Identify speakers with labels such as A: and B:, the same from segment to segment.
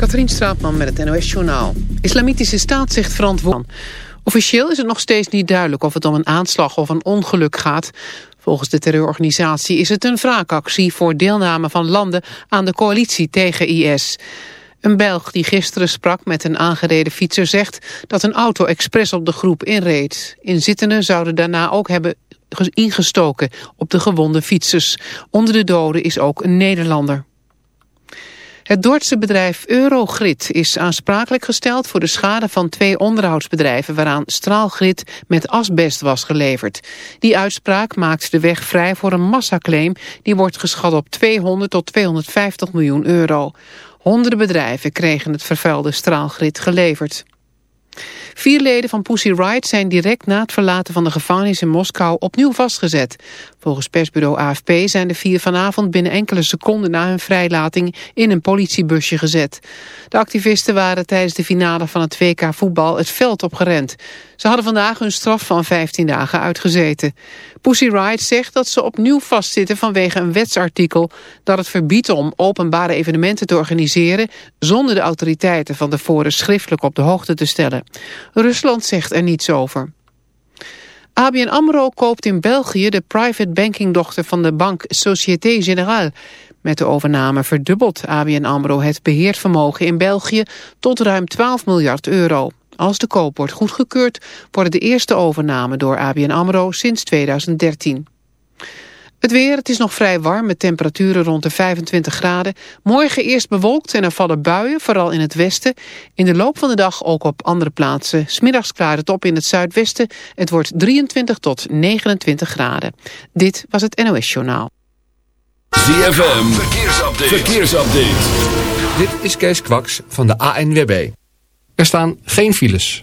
A: Katrien Straatman met het NOS-journaal. Islamitische staat zegt verantwoord. Officieel is het nog steeds niet duidelijk of het om een aanslag of een ongeluk gaat. Volgens de terreurorganisatie is het een wraakactie voor deelname van landen aan de coalitie tegen IS. Een Belg die gisteren sprak met een aangereden fietser zegt dat een auto expres op de groep inreed. Inzittenden zouden daarna ook hebben ingestoken op de gewonde fietsers. Onder de doden is ook een Nederlander. Het Dordtse bedrijf Eurogrid is aansprakelijk gesteld voor de schade van twee onderhoudsbedrijven waaraan straalgrid met asbest was geleverd. Die uitspraak maakt de weg vrij voor een massaclaim die wordt geschat op 200 tot 250 miljoen euro. Honderden bedrijven kregen het vervuilde straalgrid geleverd. Vier leden van Pussy Riot zijn direct na het verlaten van de gevangenis in Moskou opnieuw vastgezet. Volgens persbureau AFP zijn de vier vanavond binnen enkele seconden na hun vrijlating in een politiebusje gezet. De activisten waren tijdens de finale van het WK voetbal het veld opgerend. Ze hadden vandaag hun straf van 15 dagen uitgezeten. Pussy Riot zegt dat ze opnieuw vastzitten vanwege een wetsartikel dat het verbiedt om openbare evenementen te organiseren zonder de autoriteiten van de voren schriftelijk op de hoogte te stellen. Rusland zegt er niets over. ABN AMRO koopt in België de private banking dochter van de bank Société Générale. Met de overname verdubbelt ABN AMRO het beheervermogen in België tot ruim 12 miljard euro. Als de koop wordt goedgekeurd, wordt de eerste overname door ABN AMRO sinds 2013. Het weer, het is nog vrij warm met temperaturen rond de 25 graden. Morgen eerst bewolkt en er vallen buien, vooral in het westen. In de loop van de dag ook op andere plaatsen. Smiddags klaart het op in het zuidwesten. Het wordt 23 tot 29 graden. Dit was het NOS Journaal.
B: ZFM, verkeersupdate. verkeersupdate.
C: Dit is Kees Kwaks van de ANWB. Er staan geen files.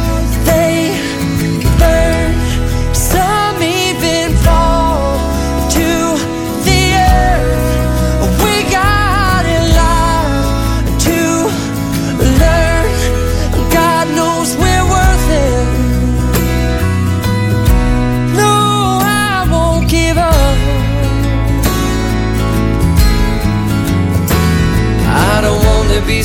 D: burn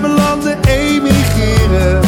E: naar belanden emigreren.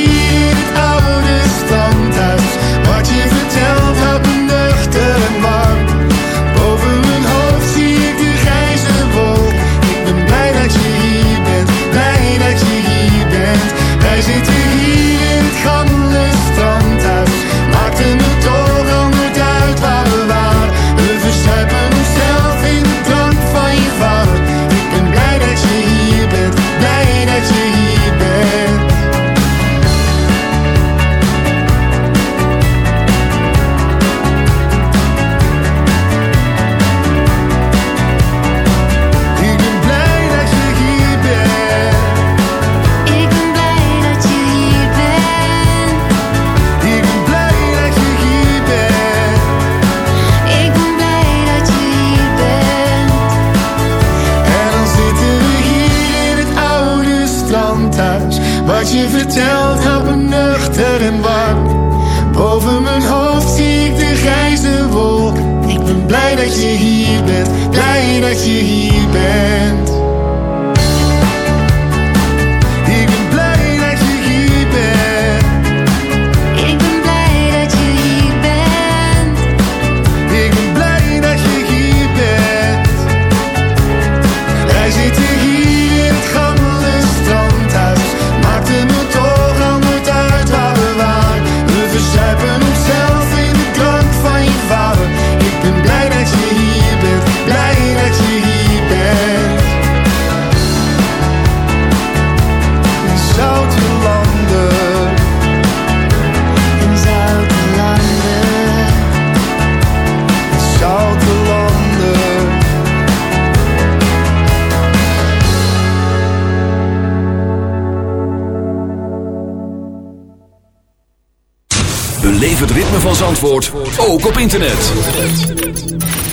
F: ook op internet.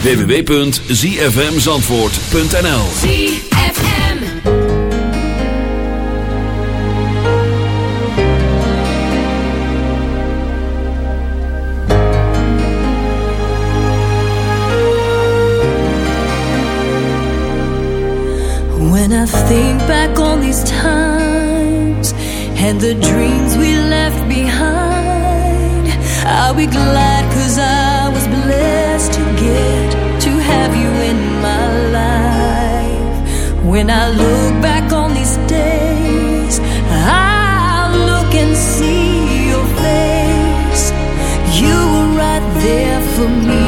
F: www.zfmzandvoort.nl
G: ZFM When I think back on these times And the dreams we left behind I'll be glad when I look back on these days, I look and see your face. You were right there for me.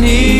G: Need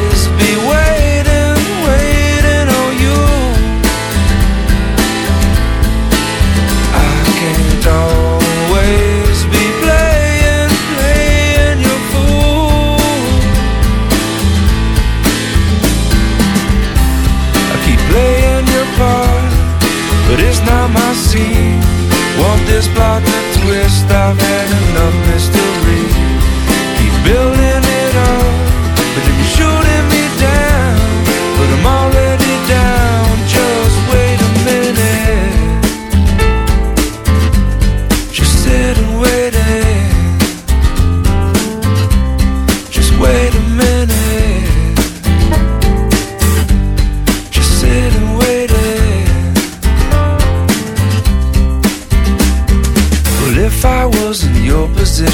H: not my scene. Want this plot to twist? I've had enough mystery. Keep building it up,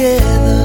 I: together.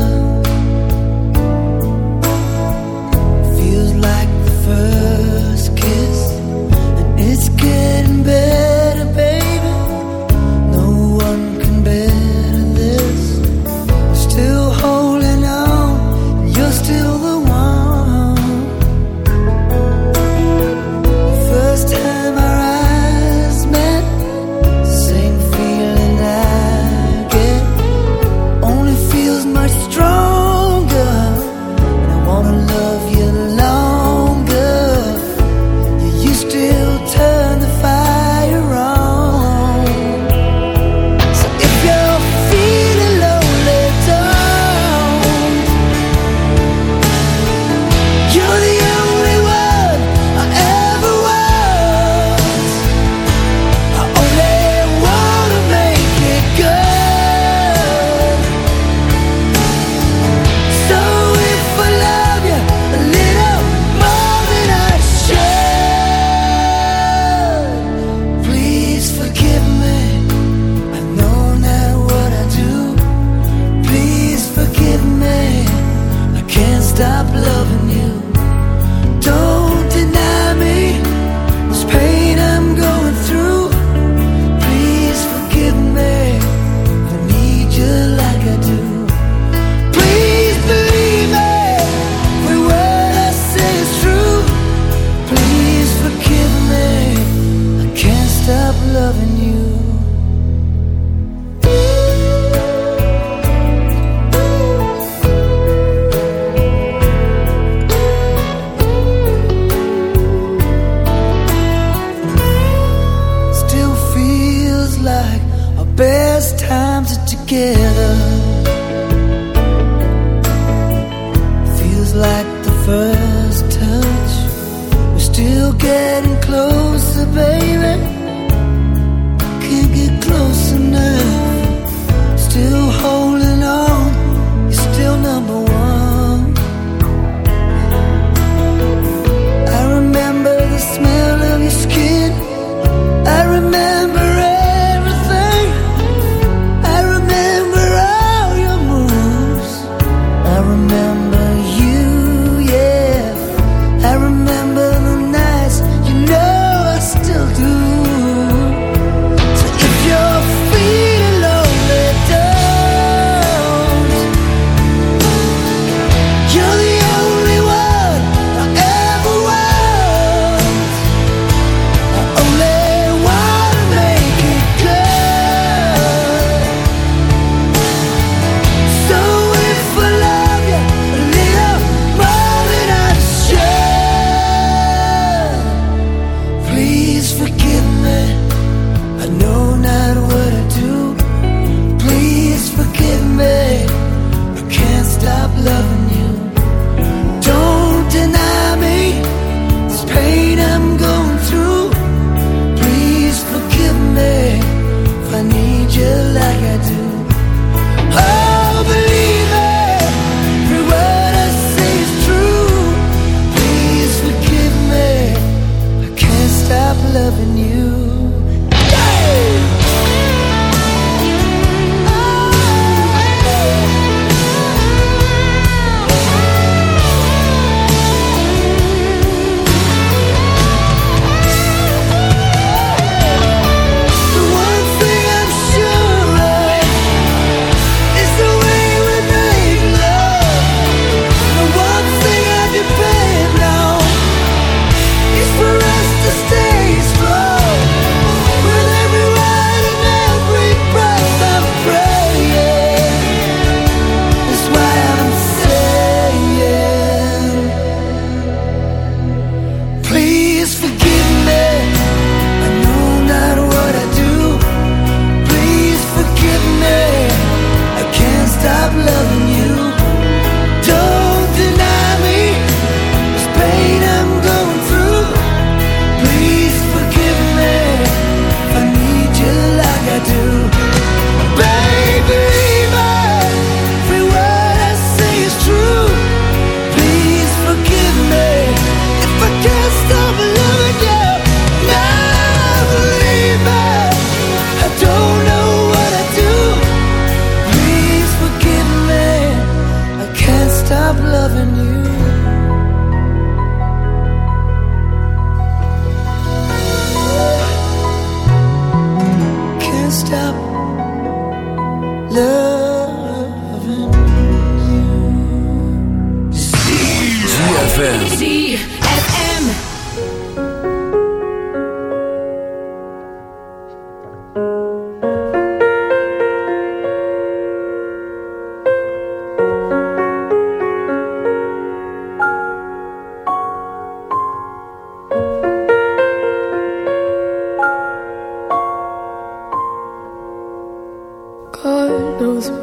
I: Best times are together.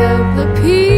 J: of the
F: peace.